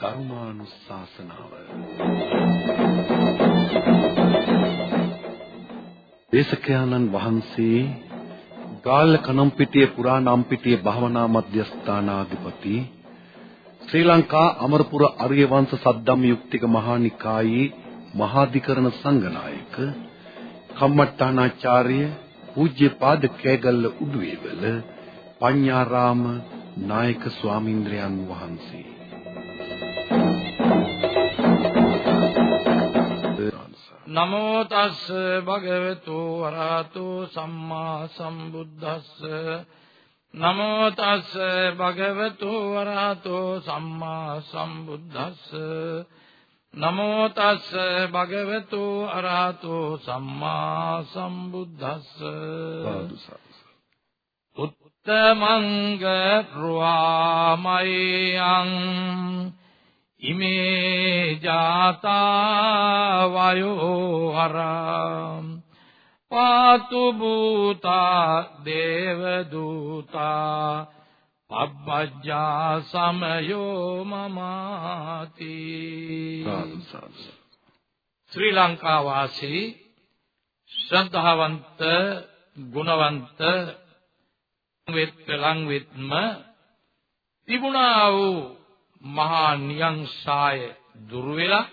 ධර්මානුශාසනාව දේශකයන්න් වහන්සේ ගාල්ල කනම්පිටිය පුරාණම්පිටිය භාවනා මධ්‍යස්ථානාධිපති ශ්‍රී ලංකා අමරපුර අරිය වංශ සද්දම් යුක්තික මහා නිකායේ මහාධිකරණ සංඝනායක කම්මට්ටානාචාර්ය පූජ්‍යපාද කෑගල්ල උඩුවේවල පඤ්ඤාරාම නායක ස්වාමින්ද්‍රයන් වහන්සේ. නමෝ තස් භගවතු වරහතු සම්මා සම්බුද්දස්ස. නමෝ තස් භගවතු වරහතු සම්මා සම්බුද්දස්ස. නමෝ තස් භගවතු අරහතු සම්මා සම්බුද්දස්ස. උත්තමංග ප්‍රවාමයං ඉමේ ජාතා වයෝ හරම් පාතු භූතා දේව දූතා පබ්බජ්ජා සමයෝ මමාති ශ්‍රී ලංකා වාසී ශ්‍රද්ධාවන්ත ගුණවන්ත වෙත් ලං වෙත්ම තිබුණා වූ මහා නියංසාය දුර වෙලා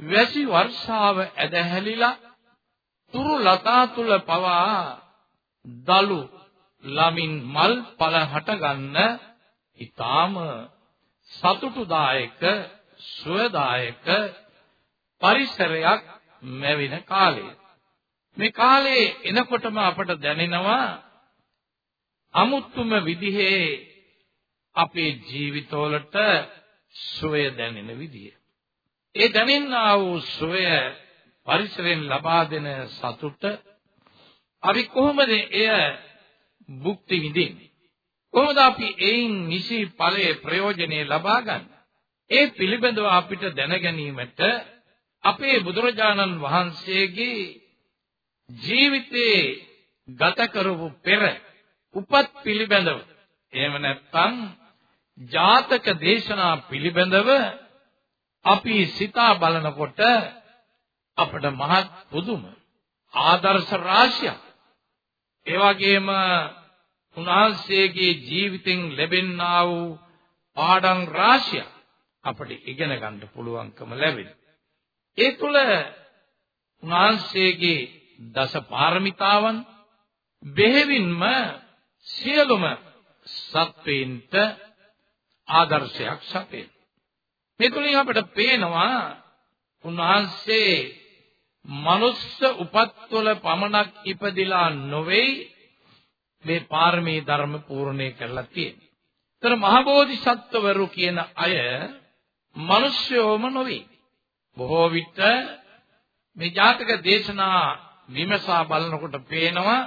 වැසි වර්ෂාව ඇදහැලිලා තුරු ලතා තුල පවා දලු ළමින් මල් පල හට ගන්න ඊටාම සතුටුදායක සුවදායක පරිසරයක් ලැබෙන කාලය. මේ කාලේ එනකොටම අපට දැනෙනවා අමුතුම විදිහේ අපේ ජීවිතවලට සුවය දැනෙන විදිය. ඒ දැනෙනා වූ සුවය පරිසරයෙන් ලබා දෙන සතුට අපි කොහොමද එය භුක්ති විඳින්නේ? කොහොමද අපි එයින් නිසි ඵලයේ ප්‍රයෝජනෙ ලබා ගන්න? ඒ පිළිබඳව අපිට දැන ගැනීමට අපේ බුදුරජාණන් වහන්සේගේ ජීවිතේ ගත කරපු පෙර උපත් පිළිබඳව එහෙම නැත්නම් ජාතක දේශනා පිළිබඳව අපි සිතා බලනකොට අපට මහත් පුදුම ආදර්ශ රාශියක් ඒ වගේම උන්වහන්සේගේ ජීවිතෙන් ලැබෙන්නා වූ පාඩම් රාශියක් අපට ඉගෙන ගන්න පුළුවන්කම ලැබෙන. ඒ තුළ උන්වහන්සේගේ දස පාරමිතාවන් බෙහෙවින්ම සියලුම සත්වයින්ට ආදර්ශයක් සපේන. මේ තුලින් අපට පේනවා උන්වහන්සේ මනුස්ස උපත්වල පමණක් ඉපදිලා නොවේ මේ පාරමී ධර්ම පූර්ණේ කරලා තියෙන්නේ. ତර මහබෝධිසත්වවරු කියන අය මිනිස්යෝම නොවේ. බොහෝ විට මේ ජාතක දේශනා විමසා බලනකොට පේනවා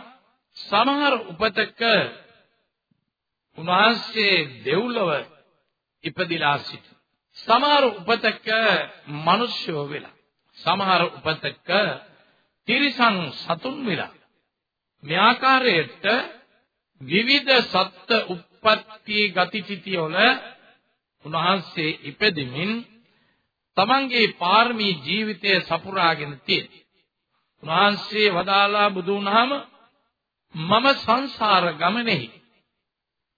සමහර උපතක උන්වහන්සේ දෙව්ලොව ඉපදිලා සිටි. සමහර උපතක මිනිස්යෝ වෙලා. සමහර උපතක තිරිසන් සතුන් වෙලා. මේ ආකාරයට විවිධ සත්ත්ව උප්පත්ති ගතිචිතිය වල උන්වහන්සේ ඉපදෙමින් තමන්ගේ පාරමී ජීවිතය සපුරාගෙන තියෙනවා. උන්වහන්සේ වදාලා බුදු වුණාම මම සංසාර ගමනේහි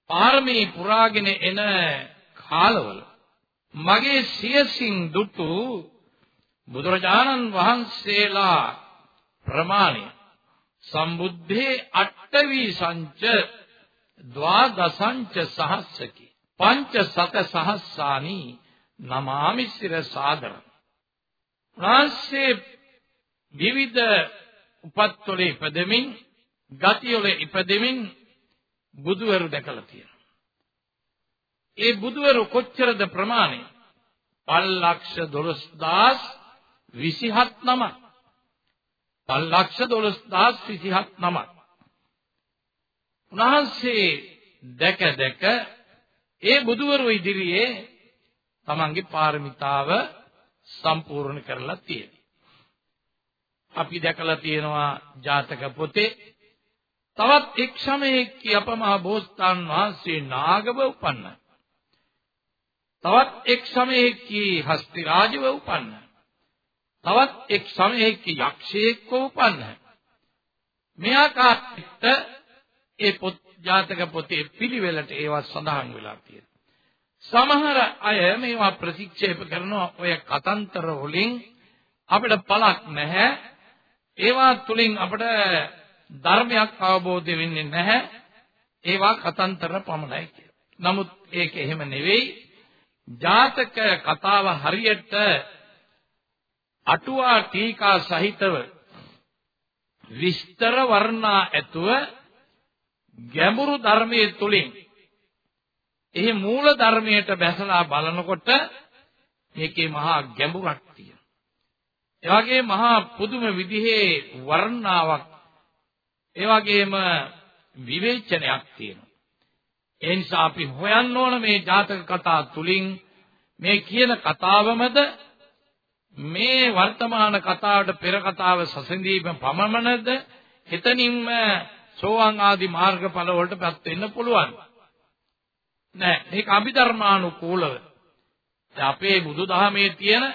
පාරමී පුරාගෙන එන කාලවල මගේ සියසින් දුටු බුදුරජාණන් වහන්සේලා ප්‍රමාණය සම්බුද්ධේ අට්ඨවි සංච ද්වාදසංච සහස්සකි. පංච සත සහස්සානි නමාමි සිර සාදර. රාස්සේ විවිධ උපත්වල ඉපදෙමින් ගතිවල ඉපදෙමින් බුදුවරු දැකලා තියෙනවා. ඒ බුදුවරු කොච්චරද ප්‍රමාණය? 512027 නමක්. 512027 නමක්. උන්වහන්සේ දැක දැක ඒ බුදුවරු ඉදිරියේ තමන්ගේ පාරමිතාව සම්පූර්ණ කරලා තියෙනවා. අපි දැකලා තියෙනවා ජාතක පොතේ තවත් එක් සමයක අපමහා බෝසතාන් වහන්සේ නාගව උපන්නයි. තවත් එක් සමයෙහි හස්ති රාජව උපන්න. තවත් එක් සමයෙහි යක්ෂයෙක්ව උපන්න. මේ ආකාරයට ඒ පොත් ජාතක පොතේ පිළිවෙලට ඒවා සඳහන් වෙලා තියෙනවා. සමහර අය මේවා ප්‍රතික්ෂේප කරනවා ඔය කතන්තර වලින් අපිට පළක් නැහැ. ඒවා තුලින් අපිට ධර්මයක් අවබෝධ වෙන්නේ නැහැ. ඒවා කතන්තර පමණයි කියලා. නමුත් ඒක එහෙම නෙවෙයි. ජාතක කතාව හරියට අටුවා ටීකා සහිතව විස්තර වර්ණා ඇතුව ගැඹුරු ධර්මයේ තුලින් එහි මූල ධර්මයට බැසලා බලනකොට මේකේ මහා ගැඹුරක් තියෙනවා. ඒ වගේ මහා පුදුම විදිහේ වර්ණාවක් ඒ වගේම විවේචනයක් තියෙනවා. ඒ නිසා අපි හොයන්න ඕන මේ ජාතක කතා තුලින් මේ කියන කතාවමද මේ වර්තමාන කතාවට පෙර කතාව සසඳීම පමණද එතනින්ම සෝවාන් ආදී මාර්ගඵල වලටපත් වෙන්න පුළුවන්. නෑ මේක අභිධර්මානුකූලව. අපේ බුදුදහමේ තියෙන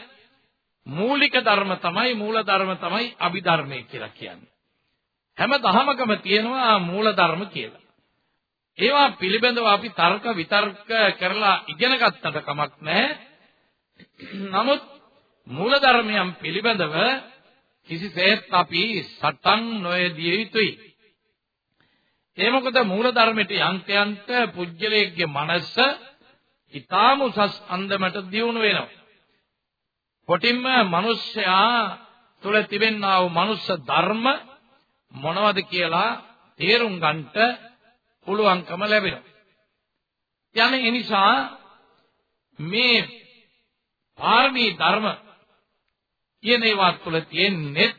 මූලික ධර්ම තමයි මූල ධර්ම තමයි අභිධර්මයේ කියලා කියන්නේ. හැම දහමකම තියෙනවා මූල ධර්ම කියලා. ඒවා පිළිබඳව අපි තර්ක විතර්ක කරලා ඉගෙන ගත්තට කමක් නැහැ. නමුත් මූල ධර්මයන් පිළිබඳව කිසිසේත් අපි සටන් නොයදිය යුතුයි. ඒ මොකද මූල ධර්මයට යන්තයන්ට පුජ්‍යලයේ මනස ඊටාම උසස් අන්දමට දියුණු වෙනවා. කොටින්ම මිනිස්යා තුල තිබෙනා වූ මනුස්ස ධර්ම මොනවද කියලා තේරුම් ගන්නට පුළුවන්කම ලැබෙනවා. යන ඒ නිසා මේ පාරමී ධර්ම කියන ඒවා තුළ තියෙන්නේ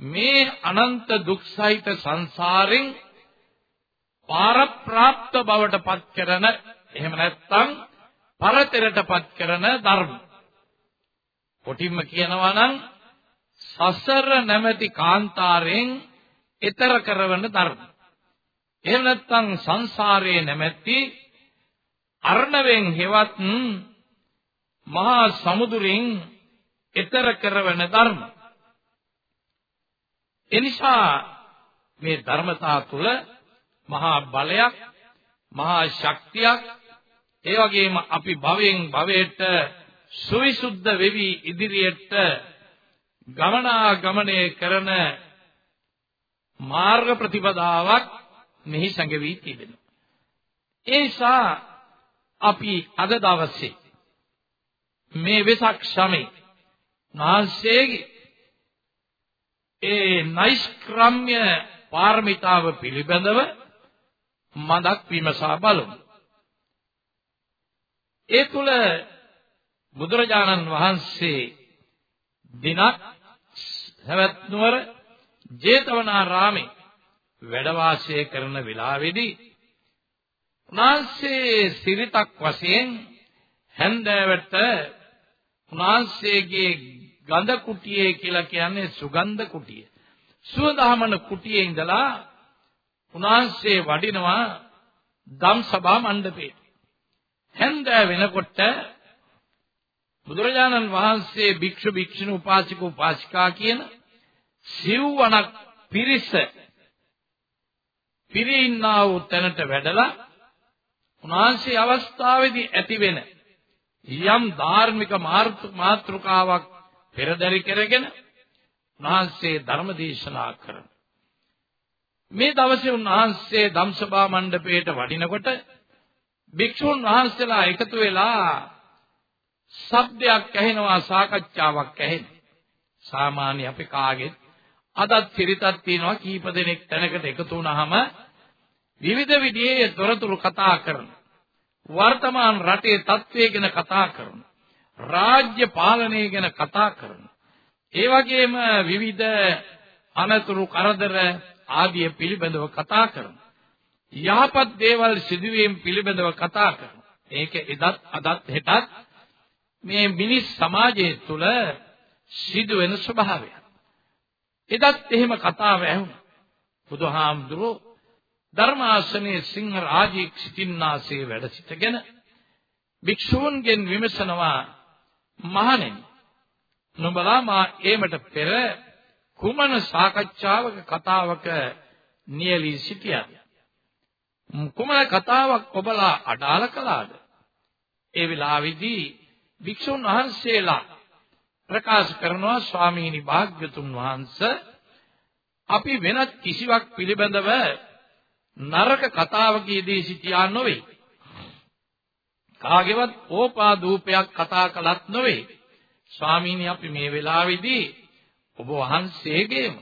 මේ අනන්ත දුක් සහිත සංසාරෙන් පාරප්‍රාප්ත බවට පත් කරන එහෙම නැත්නම් පරතරට පත් කරන ධර්ම. කොටින්ම කියනවා නම් සසර නැමැති කාන්තාරයෙන් ඈතර කරවන ධර්ම. එහෙම නැත්නම් සංසාරයේ නැමැති අර්ණවෙන් හෙවත් මහා සමුදුරින් ඈතර කරවන ධර්ම. එනිසා මේ ධර්මතා තුල මහා බලයක් මහා ශක්තියක් ඒ වගේම අපි භවෙන් භවයට සුවිසුද්ධ වෙවි ඉදිරියට ගමනාගමනය කරන මාර්ග ප්‍රතිපදාවක් මෙහි සැඟවී තිබෙනවා. ඒ නිසා අපි අද දවසේ මේ වෙසක් සමේ නාසයේගේ ඒ නෛෂ්ක්‍රම්‍ය පාරමිතාව පිළිබඳව මදක් විමසා බලමු. ඒ තුල බුදුරජාණන් වහන්සේ දිනක් සවැත් නුවර ජේතවනාරාමේ වැඩ වාසය කරන වෙලාවේදී උන්වහන්සේ සිරිතක් වශයෙන් හැන්දෑවට උන්වහන්සේගේ ගඳ කුටියේ කියලා කියන්නේ සුගන්ධ කුටිය. සුවඳහමන කුටියේ ඉඳලා උන්වහන්සේ වඩිනවා ධම්සභා මණ්ඩපේ. හැන්දෑ වෙනකොට බුදුරජාණන් වහන්සේ භික්ෂු භික්ෂුණී උපාසික උපාසිකා කියන සිව්වණක් පිරිස පිරින්නා වූ තැනට වැඩලා උන්වහන්සේ අවස්ථාවේදී ඇතිවෙන යම් ධාර්මික මාතෘකාවක් පෙරදරි කරගෙන උන්වහන්සේ ධර්ම දේශනා කරන. මේ දවසේ උන්වහන්සේ ධම්සභා මණ්ඩපයට වඩිනකොට භික්ෂුන් වහන්සේලා එකතු වෙලා ශබ්දයක් ඇහෙනවා සාකච්ඡාවක් ඇහෙනවා සාමාන්‍ය අපි කාගෙත් අදත් සිරිතක් තියෙනවා කීප දෙනෙක් තැනකට එකතු වුණාම විවිධ විදිහේ තොරතුරු කතා කරන වර්තමාන රටේ තත්ත්වය ගැන කතා කරන රාජ්‍ය පාලනය ගැන කතා කරන ඒ වගේම විවිධ අනතුරු කරදර ආදිය පිළිබඳව කතා කරන යහපත් දේවල් සිදුවීම් පිළිබඳව කතා කරන ඒක එදත් අදත් හෙටත් මේ මිනිස් සමාජය තුළ සිදුවෙන ස්වභාවය එදත් එහෙම කතාව ඇහුණා. බුදුහාමුදුරුවෝ ධර්මාසනයේ සිංහ රාජීක් සිටින්නාසේ වැඩ සිටගෙන භික්ෂූන්ගෙන් විමසනවා මහණෙනි නුඹලා මා ඒමට පෙර කුමන සාකච්ඡාවක කතාවක නියලී සිටියද කුමන කතාවක් ඔබලා අඩාල කළාද ඒ වෙලාවේදී භික්ෂුන් වහන්සේලා ප්‍රකාශ කරනවා ස්වාමීනි භාග්‍යතුන් වහන්සේ අපි වෙනත් කිසිවක් පිළිබඳව නරක කතාවකදී සිටියා නොවේ. කාගේවත් ඕපාදූපයක් කතා කළත් නොවේ. ස්වාමීනි අපි මේ වෙලාවේදී ඔබ වහන්සේගේම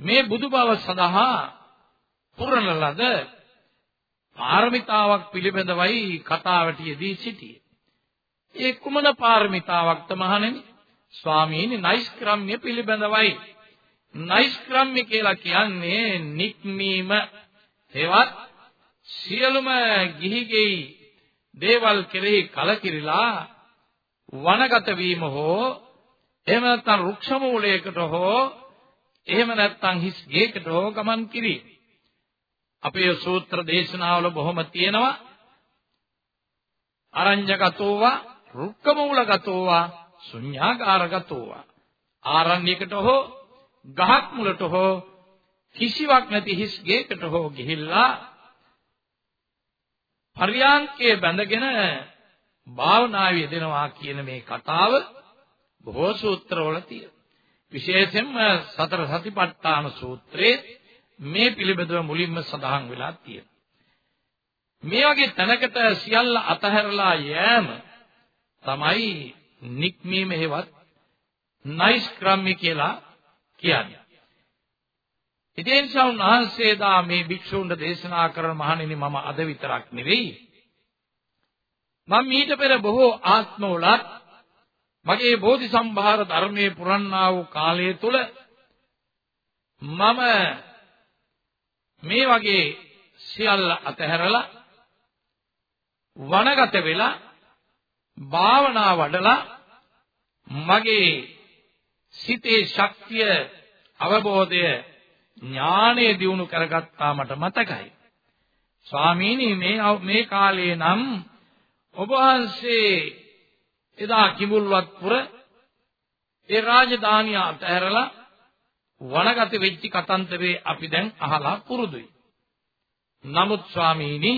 මේ බුදු බව සඳහා පුරන ලද පාරමිතාවක් පිළිබඳවයි කතාවට යෙදී සිටියේ. ඒ කුමන පාරමිතාවක්ද මහණෙනි? ස්වාමීනි නෛෂ්ක්‍රම්‍ය පිළිබඳවයි. නෛෂ්ක්‍රම්‍ය කියලා කියන්නේ නික්මීම හේවත් සියලුම ගිහිගෙයි දේවල් කෙරෙහි කලකිරිලා වනගත වීම හෝ එහෙම නැත්නම් රුක්ෂ මූලයකට හෝ එහෙම නැත්නම් හිස් ගේකට හෝ ගමන් කිරීම අපේ සූත්‍ර දේශනාවල බොහොම තියෙනවා අරඤ්‍යගතෝවා රුක්කමූලගතෝවා ශුඤ්ඤාගාරගතෝවා ආරණ්‍යයකට හෝ ගහක් මුලට හෝ කිසිවක් නැති හිස් ගේකට හෝ ගිහිල්ලා පරියාංකයේ බැඳගෙන භාවනාවේ යෙදෙනවා කියන මේ කතාව බොහෝ සූත්‍රවල තියෙනවා. විශේෂයෙන්ම සතර සතිපට්ඨාන සූත්‍රයේ මේ පිළිබඳව මුලින්ම සඳහන් වෙලා තියෙනවා. මේ වගේ තැනකට සියල්ල අතහැරලා යෑම තමයි නික්මීම හේවත් නයිස්ක්‍රම්‍ය කියලා කියන්නේ. ඉතින් උන්වහන්සේදා මේ භික්ෂුන්ට දේශනා කරන මහණෙනි මම අද විතරක් නෙවෙයි මම ඊට පෙර බොහෝ ආත්මවලත් මගේ බෝධි සම්භාර ධර්මයේ පුරන්නා වූ කාලය තුල මම මේ වගේ සියල්ල අතහැරලා වනගත වෙලා භාවනා වඩලා මගේ සිතේ ශක්තිය අවබෝධය ඥානය දියුණු කරගත්තා මට මතකයි ස්වාමීනි මේ මේ කාලේ නම් ඔබ වහන්සේ එදා කිඹුල්වත්පුර ඒ රාජධානිය අතහැරලා වනගත වෙච්ච කතන්දරේ අපි දැන් අහලා පුරුදුයි. නමුත් ස්වාමීනි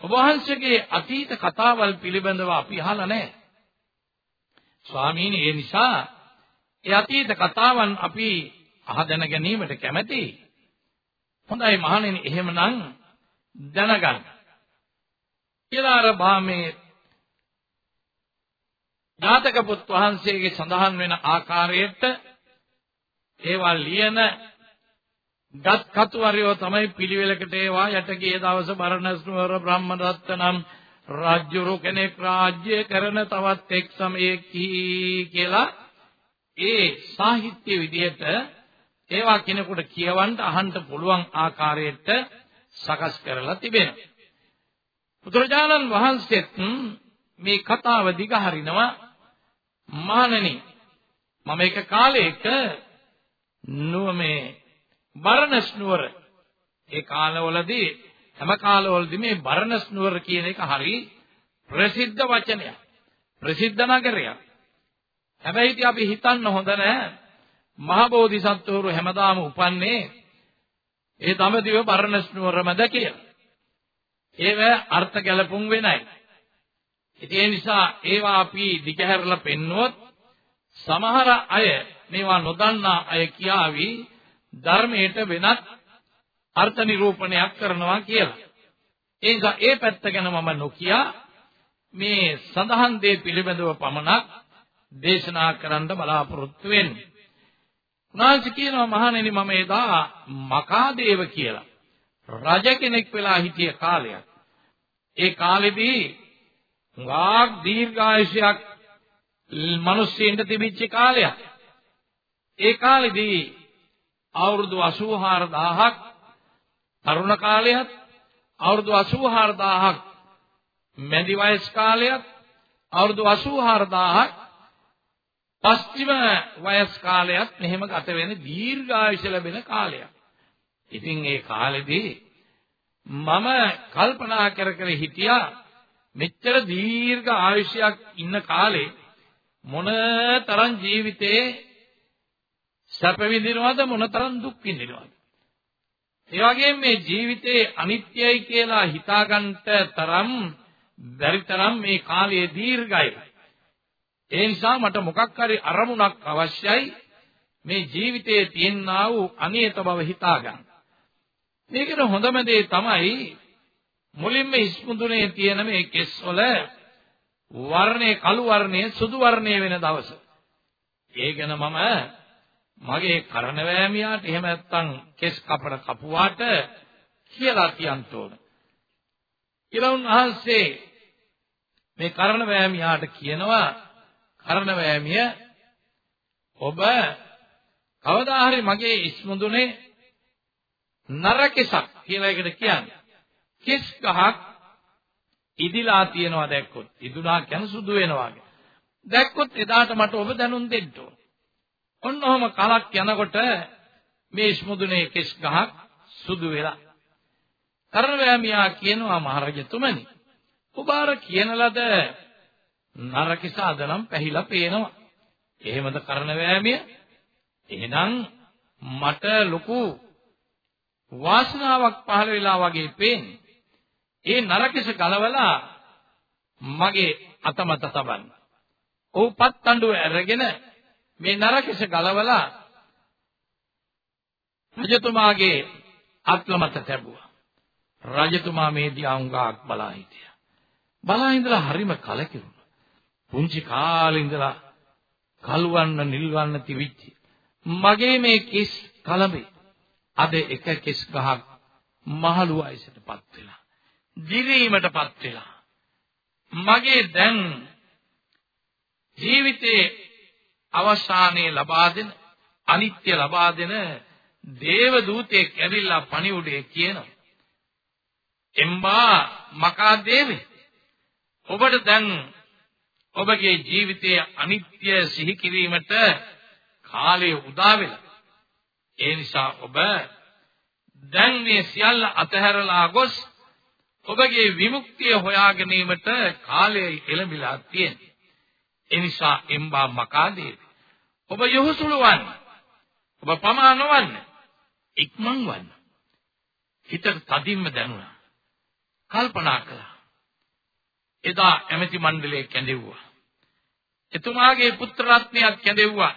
ඔබ වහන්සේගේ අතීත කතාවල් පිළිබඳව අපි අහලා නැහැ. ස්වාමීනි ඒ නිසා ඒ අතීත කතාවන් අපි අහදැන ගැනීමට කැමැතියි. හොඳයි මහණෙනි එහෙමනම් දැනගන්න. කියලා අර භාමේ ජාතක පුත් වහන්සේගේ සඳහන් වෙන ආකාරයට ඒවා ලියන ගත් කතුවරයෝ තමයි පිළිවෙලකට ඒවා යටගේ දවස බරණස් නුවර බ්‍රහ්ම රත්නම් රාජ්‍යරු කෙනෙක් රාජ්‍ය කරන තවත් එක් සමයකී කියලා ඒ සාහිත්‍ය විදිහට ඒවා කෙනෙකුට කියවන්න අහන්න පුළුවන් ආකාරයට සකස් කරලා තිබෙනවා. බුදුරජාණන් වහන්සේත් මේ කතාව දිගහරිනවා මහණෙනි මම එක කාලයක නුවමේ බරණස් නුවර ඒ කාලවලදී හැම කාලවලදී මේ බරණස් නුවර කියන එක හරි ප්‍රසිද්ධ වචනයක් ප්‍රසිද්ධ නගරයක්. හැබැයි ඉතින් අපි හිතන්න හොඳ නැහැ. මහ බෝධිසත්වරු හැමදාම උපන්නේ ඒ දඹදිව බරණස් නුවරමද කියලා ඒව අර්ථ ගැලපුම් වෙනයි. ඒ නිසා ඒවා අපි දිගහැරලා පෙන්වුවොත් සමහර අය මේවා නොදන්නා අය කියාවි ධර්මයට වෙනත් අර්ථ නිරූපණයක් කරනවා කියලා. ඒ නිසා ඒ පැත්ත ගැන මම නොකිය මේ සඳහන් දේ පිළිබඳව පමණක් දේශනා කරන්න බලාපොරොත්තු වෙන්නේ. උනාසි කියනවා මහණෙනි මම එදා මකාදේව කියලා රජ කෙනෙක් වෙලා හිටිය කාලයක්. ඒ කාලෙදී වාග් දීර්ඝායුෂයක් මිනිස්සුන්ට තිබිච්ච කාලයක්. ඒ කාලෙදී අවුරුදු 84000ක් තරුණ කාලයක් අවුරුදු 84000ක් මැදි වයස් කාලයක් අවුරුදු 84000ක් පස්චිම වයස් කාලයක් මෙහෙම ගත වෙන දීර්ඝායුෂ ලැබෙන කාලයක්. ඉතින් ඒ කාලෙදී මම කල්පනා කර කර හිටියා මෙච්චර දීර්ඝ ආයුෂයක් ඉන්න කාලේ මොනතරම් ජීවිතේ සැප විඳිනවද මොනතරම් දුක් විඳිනවද ඒ වගේම මේ ජීවිතේ අනිත්‍යයි කියලා හිතාගන්නට තරම් බැරි තරම් මේ කාලය දීර්ඝයි ඒ නිසා මට මොකක් හරි අරමුණක් අවශ්‍යයි මේ ජීවිතයේ තියෙනා වූ අනියත බව හිතාගන්න. මේකට හොඳම දේ තමයි මුලින්ම ඉස්මුදුනේ තියෙන මේ කෙස්වල වර්ණේ කළු වර්ණයේ සුදු වර්ණයේ වෙන දවස. ඒ ගැන මම මගේ කරණවෑමියාට එහෙම නැත්නම් කෙස් කපන කපුවාට කියලා කියන්න ඕන. කියලා උන්වහන්සේ මේ කරණවෑමියාට කියනවා කරණවෑමිය ඔබ කවදා හරි මගේ ඉස්මුදුනේ නරකෙසක් කියලා එකට කියන්නේ. කිස් ගහක් ඉදිලා තියනවා දැක්කොත් ඉදුණා කියන සුදු වෙනවා දැක්කොත් එදාට මට ඔබ දැනුම් දෙන්න ඕන. ඔන්න ඔහම කලක් යනකොට මේ ඉස්මුදුනේ කිස් ගහක් සුදු වෙලා. කරණවැමියා කියනවා මහරජතුමනි ඔබ අර කියන ලද නරකිස අදනම් පැහිලා පේනවා. එහෙමද කරණවැමිය? එහෙනම් මට ලොකු වාසනාවක් පහළ වෙලා වගේ පේන්නේ. ඒ නරකෙස ගලවලා මගේ අතමත තබන්න. ඔව් පත්තඬුව අරගෙන මේ නරකෙස ගලවලා රජතුමාගේ අත්ලමත තැබුවා. රජතුමා මේ දිහා උඟාක් බලා හිටියා. බලා ඉඳලා හරිම කලකිරුණා. පුංචි කාලේ ඉඳලා කල්වන්න නිල්වන්න තිවිච්ච මගේ මේ කිස් කලඹේ අද එක කිස් ගහක් මහලු වයසටපත් වෙලා දිරීමටපත් වෙලා මගේ දැන් ජීවිතයේ අවසානයේ ලබා දෙන අනිත්‍ය ලබා දෙන දේව දූතයෙක් ඇවිල්ලා පණිවුඩේ කියනවා එම්බා මකා දේවේ ඔබට දැන් ඔබගේ ජීවිතයේ අනිත්‍ය සිහි කිරීමට කාලය උදා වෙලා ඒ නිසා ඔබ දැන් මේ සියල්ල අතහැරලා ගොස් ඔබගේ විමුක්තිය හොයා ගැනීමට කාලය එළඹිලා තියෙනවා. ඒ නිසා එම්බා මකාදේ ඔබ යොහුසුළු වන්න. ඔබ පමා නොවන්න. ඉක්මන් වන්න. හිතට තදින්ම දැනුණා. කල්පනා කළා. එදා ඇමති මණ්ඩලයේ කැඳෙව්වා. එතුමාගේ පුත්‍ර රත්නයක් කැඳෙව්වා.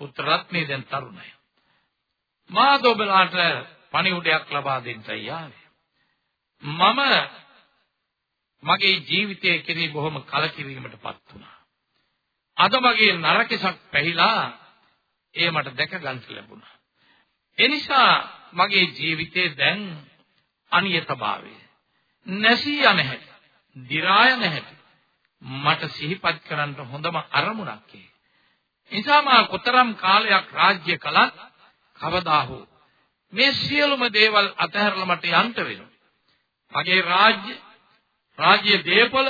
පුත්‍ර රත්නේ දැන් තරුණයි. මා දොබලාට පණිවුඩයක් ලබා දෙන්නයි ආවේ. මම මගේ ජීවිතයේ කෙරෙහි බොහොම කලකිරීමටපත් වුණා. අද මගේ නරකසක් පැහිලා ඒ මට දැක ගන්න ලැබුණා. එනිසා මගේ ජීවිතේ දැන් අනියතභාවය නැසී යන හැටි, දි รา යන හැටි මට සිහිපත් කරන්න හොඳම අරමුණක් ඒ. නිසා මා කොතරම් කාලයක් රාජ්‍ය කළත් කවදා හෝ මේ සියලුම දේවල් අතහැරලා මට යන්න වෙනවා. මගේ රාජ්‍ය, රාජ්‍ය දේපල,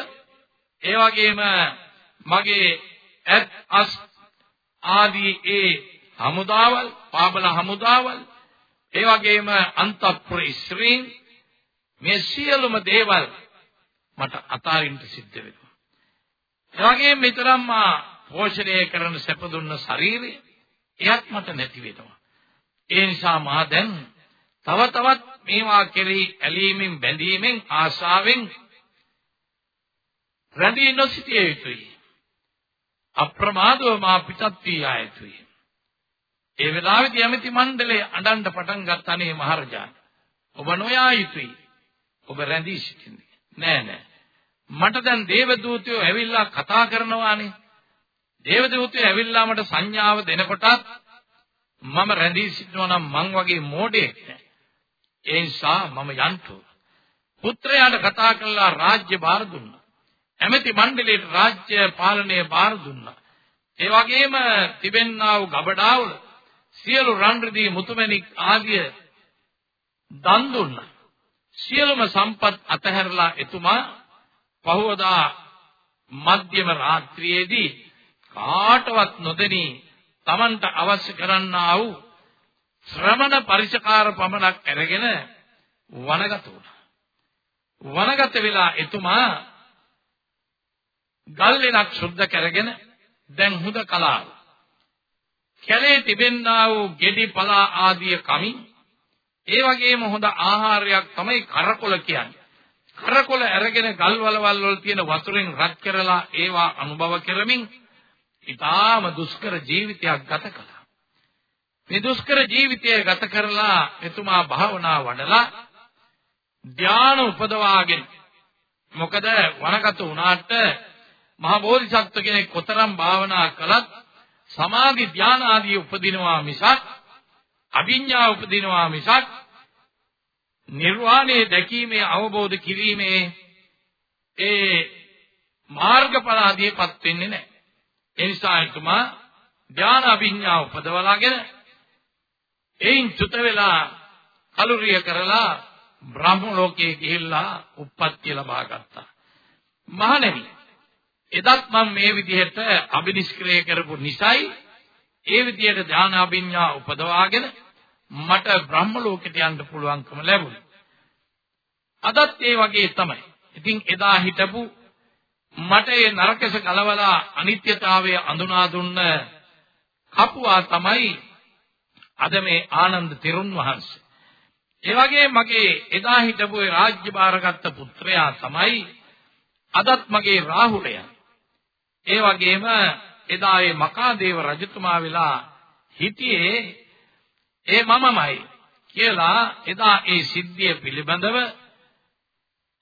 ඒ වගේම මගේ ඇත් අස් ආදී ඒ හමුදාවල්, පාබල හමුදාවල්, ඒ වගේම අන්තපුර ස්ත්‍රීන් මේ සියලුම දේවල් මට අතාරින්න සිද්ධ වෙනවා. ඒ වගේම මෙතරම් මා පෝෂණය කරන සැප දුන්න ශරීරය එයත් මට නැති වෙනවා. ඒ නිසා මා දැන් තව තවත් මේවා කෙරෙහි ඇලීමෙන් බැඳීමෙන් ආශාවෙන් රැඳී නොසිටිය යුතුයි. අප්‍රමාදව මා පිටත් වී ආ යුතුයි. ඒ වෙලාවේදී යමිති මණ්ඩලයේ අඬන්න පටන් ගත්තනේ මහරජාණන්. ඔබ නොයා යුතුයි. ඔබ රැඳී සිටින්නේ. නෑ නෑ. මට දැන් දේවදූතයෝ ඇවිල්ලා කතා කරනවානේ. දේවදූතයෝ ඇවිල්ලා මට සංඥාව දෙනකොටත් මම රැඳී සිටිනවා නම් මං වගේ මෝඩයෙක් නෑ. ඒ නිසා මම යන්තු. පුත්‍රයාට කතා කළා රාජ්‍ය භාර දුන්නා. ඇමති මණ්ඩලයට රාජ්‍ය පාලනය භාර දුන්නා. ඒ වගේම තිබෙන්නා වූ ගබඩාවල සියලු රන් රිදී මුතුමැණික් ආදිය දන් දුන්නා. සියලුම සම්පත් අතහැරලා එතුමා පහවදා මධ්‍යම රාත්‍රියේදී කාටවත් නොදෙනී Tamanට අවශ්‍ය කරන්නා වූ ශ්‍රමණ පරිශකාර පමණක් අරගෙන වනගත වුණා. වනගත වෙලා එතුමා ගල් වෙනක් සුද්ධ කරගෙන දැන් හුද කලාව කැලේ තිබෙන්නා වූ ගෙඩි පලා ආදිය කමින් ඒ වගේම හොඳ ආහාරයක් තමයි කරකොල කියන්නේ. කරකොල අරගෙන ගල් වලවල් වල තියෙන වතුරෙන් රත් කරලා ඒවා අනුභව කරමින් ඊටාම දුෂ්කර ජීවිතයක් ගත කළා. මේ දුෂ්කර ජීවිතය ගත කරලා එතුමා භාවනා වඩලා ධානය උපදවාගෙන මොකද වනගත වුණාට මහ බෝධිසත්ව කෙනෙක් කොතරම් භාවනා කළත් සමාධි ධාන ආදී උපදිනවා මිසක් අභිඥා උපදිනවා මිසක් නිර්වාණය දැකීමේ අවබෝධ කිරීමේ ඒ මාර්ගඵල ආදීපත් වෙන්නේ නැහැ. ඒ නිසා එතුමා ධාන අභිඥා උපදවලාගෙන එයින් චුත වෙලා කලුරිය කරලා බ්‍රහ්ම ලෝකයේ ගිහිල්ලා උප්පත්තිය ලබා ගත්තා. මහණෙනි එදත් මම මේ විදිහට අබිනිෂ්ක්‍රය කරපු නිසයි ඒ විදිහට ධාන අභිඥා උපදවාගෙන මට බ්‍රහ්ම ලෝකෙට යන්න පුළුවන්කම ලැබුණා. අදත් ඒ වගේ තමයි. ඉතින් එදා හිටපු මට ඒ නරකස කලවලා අනිත්‍යතාවය අඳුනා දුන්න කපුවා තමයි අද මේ ආනන්ද තෙරුන් වහන්සේ. ඒ වගේ මගේ එදා හිටපු ඒ රාජ්‍ය බාරගත්ත පුත්‍රයා තමයි අදත් මගේ රාහුලයා. ඒ වගේම එදා ඒ මකාදේව රජතුමා වෙලා හිටියේ ඒ මමමයි කියලා එදා ඒ සිද්ධිය පිළිබඳව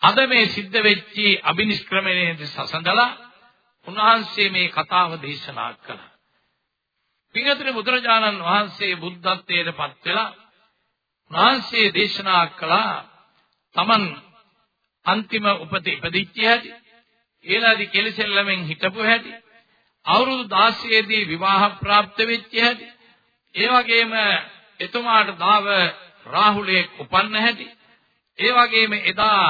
අද මේ සිද්ධ වෙච්චි අබිනිෂ්ක්‍රමණයේ සසඳලා උන්වහන්සේ මේ කතාව දේශනා කළා. පින්වතුනි බුදුරජාණන් වහන්සේ බුද්ධත්වයට පත් වෙලා උන්වහන්සේ දේශනා කළා තමන් අන්තිම උපත ඉපදිච්ච හැටි ඒලාදී කෙලිසෙල්ලමෙන් හිටපු හැටි අවුරුදු 16 දී විවාහ પ્રાપ્ત වෙච්ච හැටි ඒ වගේම එතුමාට දාව රාහුලේ උපන්න හැටි ඒ වගේම එදා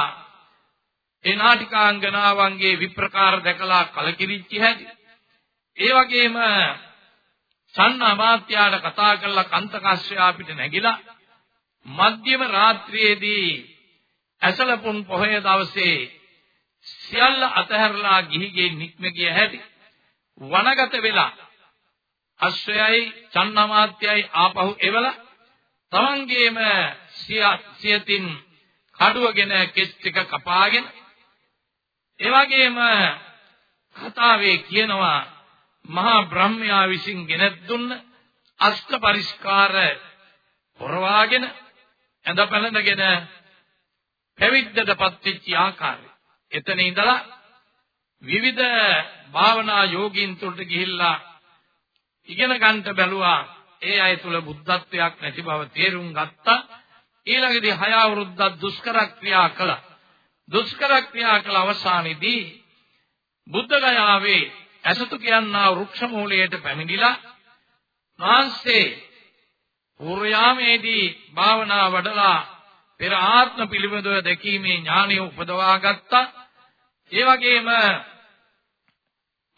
ඒ නාටිකාංගනාවන්ගේ විප්‍රකාර දැකලා කලකිරිච්ච හැටි ඒ වගේම සන්න අමාත්‍යාට කතා කරලා කන්තකස්සයා පිට නැගිලා මධ්‍යම රාත්‍රියේදී ඇසලපුන් පොහොය දවසේ සියල්ල අතහැරලා ගිහිගේ නික්ම ගිය හැටි වනගත වෙලා අශ්වයයි චන්නමාත්‍යයි ආපහු එවලා තමන්ගේම සියතින් කඩුවගෙන කෙස් ටික කපාගෙන ඒ වගේම කතාවේ කියනවා මහා බ්‍රහ්මයා විසින් ගෙනත් දුන්න අෂ්ට පරිස්කාර පොරවාගෙන ඇඳ පැළඳගෙන පැවිද්දටපත් වෙච්ච ආකාරය. එතන ඉඳලා විවිධ භාවනා යෝගීන් තුළට ගිහිල්ලා ඉගෙන ගන්නට බැලුවා. ඒ අය තුල බුද්ධත්වයක් නැති බව තේරුම් ගත්තා. ඊළඟදී හය අවුරුද්දක් දුෂ්කර ක්‍රියා කළා. දුෂ්කර ක්‍රියා කළ අවසානයේදී බුද්ධ ගයාවේ ඇසතු කියනා වෘක්ෂ මූලයට පැමිණිලා වහන්සේ පූර්වයාමේදී භාවනා වඩලා පෙර ආත්ම පිළිබඳව දැකීමේ ඥානය උපදවා ගත්තා. ඒ වගේම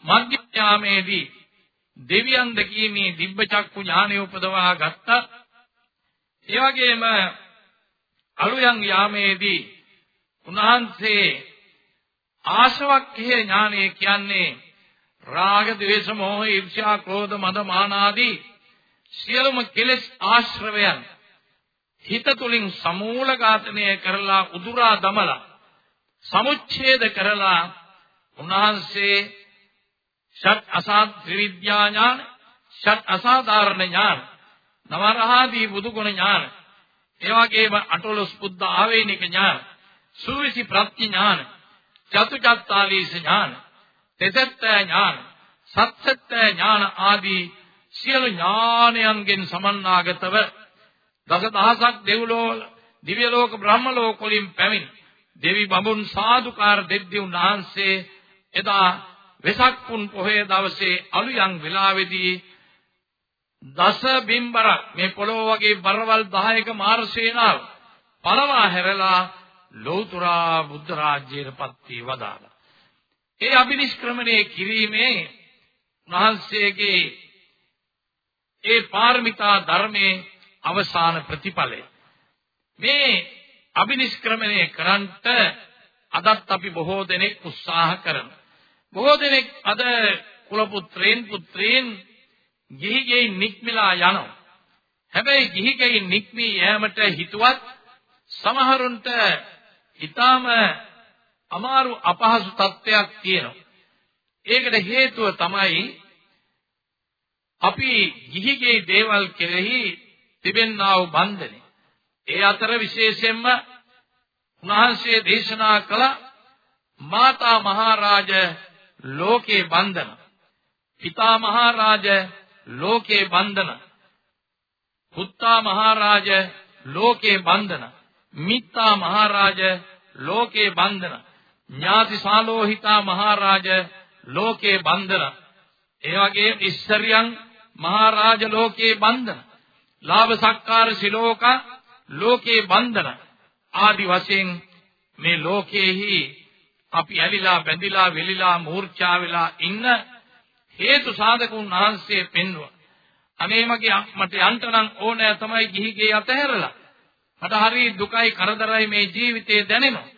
මධ්‍යයාමේදී දෙවියන් දැකීමේ දිබ්බ චක්කු ඥානය උපදවා ගත්තා. ඒ වගේම අලුයන් යාමේදී උන්වහන්සේ ආශවක්ඛේ ඥානය කියන්නේ රාග, ద్వේෂ, මෝහ, ඊර්ෂ්‍යා, ක්‍රෝධ, මද, මාන ආදී සියලුම කෙලෙස් ආශ්‍රවයන් හිත තුලින් සමූල ඝාතනය කරලා උදුරා දමලා සමුච්ඡේද කරලා උන්වහන්සේ ෂට් අසාත් ත්‍රිවිද්‍යා ඥාන ෂට් අසාධාරණ ඥාන නවරහාදී බුදුගුණ ඥාන ඒ වගේම අටලොස් බුද්ධ ආවේනික ඥාන සූවිසි ප්‍රත්‍ඥාන චතුචත්තාලීස ඥාන තෙසත්ත ඥාන සත්සත්ත ඥාන ආදී සියලු ඥානයන්ගෙන් සමන්නාගතව දසදහසක් දෙව්ලෝ දිව්‍ය ලෝක බ්‍රහ්ම ලෝක වලින් පැමිණ දෙවි බඹුන් සාදුකාර දෙද්දී උන්වහන්සේ එදා වෙසක් පුන් පොහේ දවසේ අලුයන් වෙලාවේදී දස බිම්බර මේ පොළොව වගේ බරවල් 10ක මාර සේනාව පළවා හැරලා ලෞතුරා බුද්ධ රාජ්‍යයටපත් වී වදාළා. ඒ අභිනිෂ්ක්‍රමණය කිරීමේ මහන්සියගේ ඒ පාරමිතා ධර්මයේ අවසාන ප්‍රතිඵලය මේ අභිනිෂ්ක්‍රමණය කරන්ට අදත් අපි බොහෝ දෙනෙක් උත්සාහ කරනවා. බොහෝ දෙනෙක් අද කුල පුත්‍රයන් පුත්‍රීන් ගිහි ගෙයින් නික්මිලා යනවා. හැබැයි ගිහි ගෙයින් නික්මී යෑමට හිතුවත් සමහරුන්ට ඊටාම අමාරු අපහසු තත්ත්වයක් තියෙනවා. ඒකට හේතුව තමයි අපි ගිහිගේ දේවල් කෙරෙහි තිබෙන්නා වූ බන්ධනය. ඒ අතර විශේෂයෙන්ම උන්වහන්සේ දේශනා කළ මාතා මහරජ ලෝකේ බන්ධන. පිතා මහරජ ලෝකේ බන්ධන. පුත්තා මහරජ ලෝකේ බන්ධන. මිත්තා මහරජ ලෝකේ බන්ධන. ඥාති සාලෝහිතා මහරජ ලෝකේ බන්ධන. ඒ වගේම ඉස්සරියන් මහරජ ලෝකේ බන්ධන. ලාභ සක්කාර සිලෝක ලෝකේ බන්ධන. ආදි වශයෙන් මේ ලෝකයේහි අපි ඇලිලා බැඳිලා වෙලිලා මූර්ඡා වෙලා ඉන්න හේතු සාධකුන් වහන්සේ පෙන්වුවා. අනේ මගේ මට යන්න නම් ඕනෑ තමයි ගිහිගේ අතහැරලා. මට හරි දුකයි කරදරයි මේ ජීවිතේ දැනෙනවා.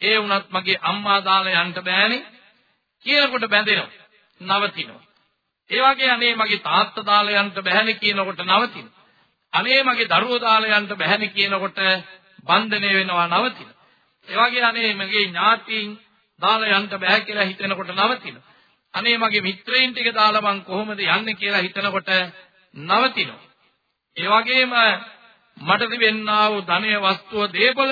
ඒ වුණත් මගේ අම්මා දාලා යන්න බෑනේ කියනකොට බැඳෙනවා. නවතිනවා. ඒ වගේ අනේ මගේ තාත්තා දාලා යන්න බෑනේ කියනකොට නවතිනවා. අනේ මගේ දරුවෝ දාලා යන්න බෑනේ කියනකොට බන්ධනය වෙනවා නවතිනවා. ඒ වගේ අනේ මගේ ඥාතීන් දාලා යන්න බෑ කියලා හිතනකොට නවතිනවා. අනේ මගේ මිත්‍රයින් ටික දාලා මං කොහොමද යන්නේ කියලා හිතනකොට නවතිනවා. ඒ වගේම මට තිබෙන්නා වූ ධනය වස්තුව දේපල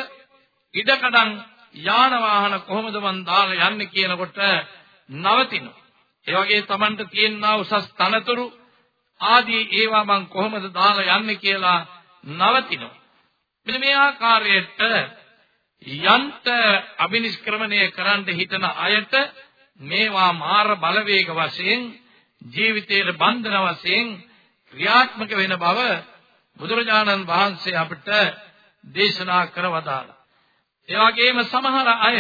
ඉඩකඩම් යාන වාහන කොහොමද මං දාලා යන්නේ කියනකොට නවතිනවා. ඒ වගේ Tamanට තියෙනා උසස් තනතුරු ආදී ඒවා මං කොහොමද දාලා යන්නේ කියලා නවතිනවා. මෙන්න මේ ආකාරයට යන්ත අබිනිෂ්ක්‍රමණය කරන්න හිතන අයට මේවා මාර බලවේග වශයෙන් ජීවිතයේ බන්ධන වශයෙන් ක්‍රියාත්මක වෙන බව බුදුරජාණන් වහන්සේ අපිට දේශනා කරවදාලා. ඒ වගේම සමහර අය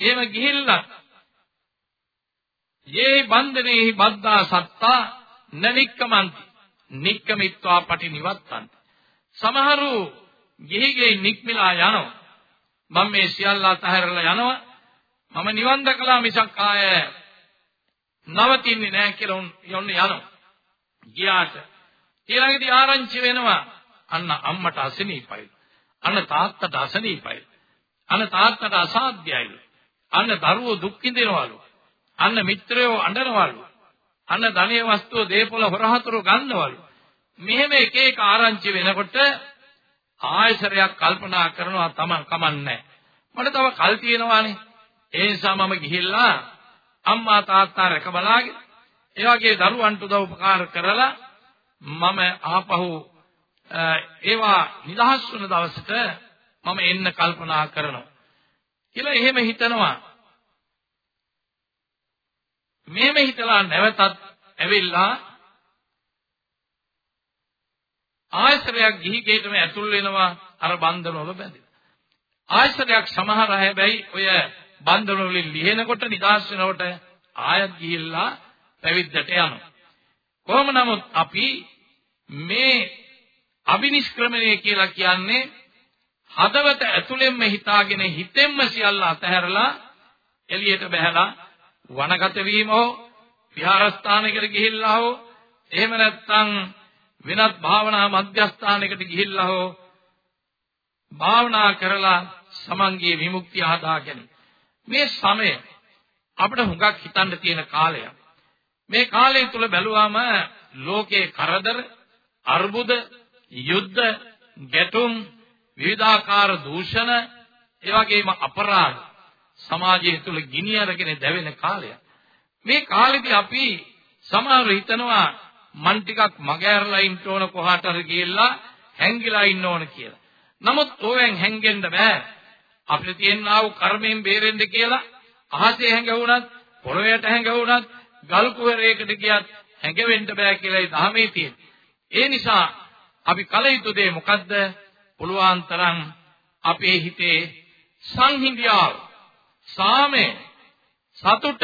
එහෙම ගිහිල්ලා යේ බන්ධනේහි බද්දා සත්තා නනික්කමන්ති. නික්කමිත්වා පටි නිවත්තන්ති සමහරු ගිහිගේ නික්මිලා යනවා. මම මේ සියල්ල අතහැරලා යනවා. මම නිවන් දැකලා මිසක් ආය නවතින්නේ නැහැ කියලා යොන්න යනවා. ගියාට ඊළඟදී ආරංචි වෙනවා. අන්න අම්මට අසනීපයි. අන්න තාත්තට අසනීපයි. අන්න තාත්තට අසාධ්‍යයි. අන්න දරුවෝ දුක් විඳිනවලු. අන්න මිත්‍රයෝ අඬනවලු. අන්න ධනිය වස්තුව දේපොළ හොරහතුරු ගන්නවලු. මෙහෙම එක එක ආරංචි වෙනකොට ආයසරයක් කල්පනා කරනවා තමන් කමන්නේ. මට තව කල් තියෙනවානේ. ඒ නිසා මම ගිහිල්ලා අම්මා තාත්තා රැක බලාගෙන ඒ වගේ දරුවන්ට උදව් උපකාර කරලා මම ආපහු ඒවා නිදහස් වුණ දවසට මම එන්න කල්පනා කරනවා කියලා එහෙම හිතනවා මෙහෙම හිතලා නැවතත් ඇවිල්ලා ආයතරයක් ගිහි ගේටම ඇතුල් වෙනවා අර බන්ධනවල බැඳිලා. ආයතරයක් සමහර හැබැයි ඔය බන්ධනවලින් ලිහෙනකොට නිදාස් වෙනකොට ආයත් ගිහිල්ලා පැවිද්දට යනවා. කොහොම නමුත් අපි මේ අබිනිෂ්ක්‍රමණය කියලා කියන්නේ හදවත ඇතුළෙන්ම හිතාගෙන හිතෙන්ම සියල්ල අතහැරලා එළියට බහැලා වනගත වීම හෝ විහාරස්ථානයකට ගිහිල්ලා හෝ එහෙම නැත්නම් වෙනත් භාවනා මධ්‍යස්ථානයකට ගිහිල්ලා හෝ භාවනා කරලා සමන්ගේ විමුක්තිය හදාගෙන මේ සමය අපිට හුඟක් හිතන්න තියෙන කාලයක්. මේ කාලය තුල බැලුවාම ලෝකේ කරදර අර්බුද යුද්ධ ගැටුම් විවිධාකාර දූෂණ ඒ වගේම අපරාධ සමාජය තුළ ගිනි අරගෙන දැවෙන කාලයක්. මේ කාලෙදි අපි සමහරව හිතනවා මන් ටිකක් මගහැරලා ඉන්න ඕන කොහාට හරි ගිහිල්ලා හැංගිලා ඉන්න ඕන කියලා. නමුත් ඕවෙන් හැංගෙන්න බෑ. අපිට තියෙනා වූ කර්මයෙන් බේරෙන්න කියලා අහසේ හැංගුණත්, පොළොවට හැංගුණත්, ගල් කුහරයකට ගියත් හැංගෙන්න බෑ කියලා ඒ ධර්මයේ තියෙන. ඒ නිසා අපි කල යුතු දේ මොකද්ද? පුළුවන් තරම් අපේ හිතේ සංහිඳියාව සාමය සතුට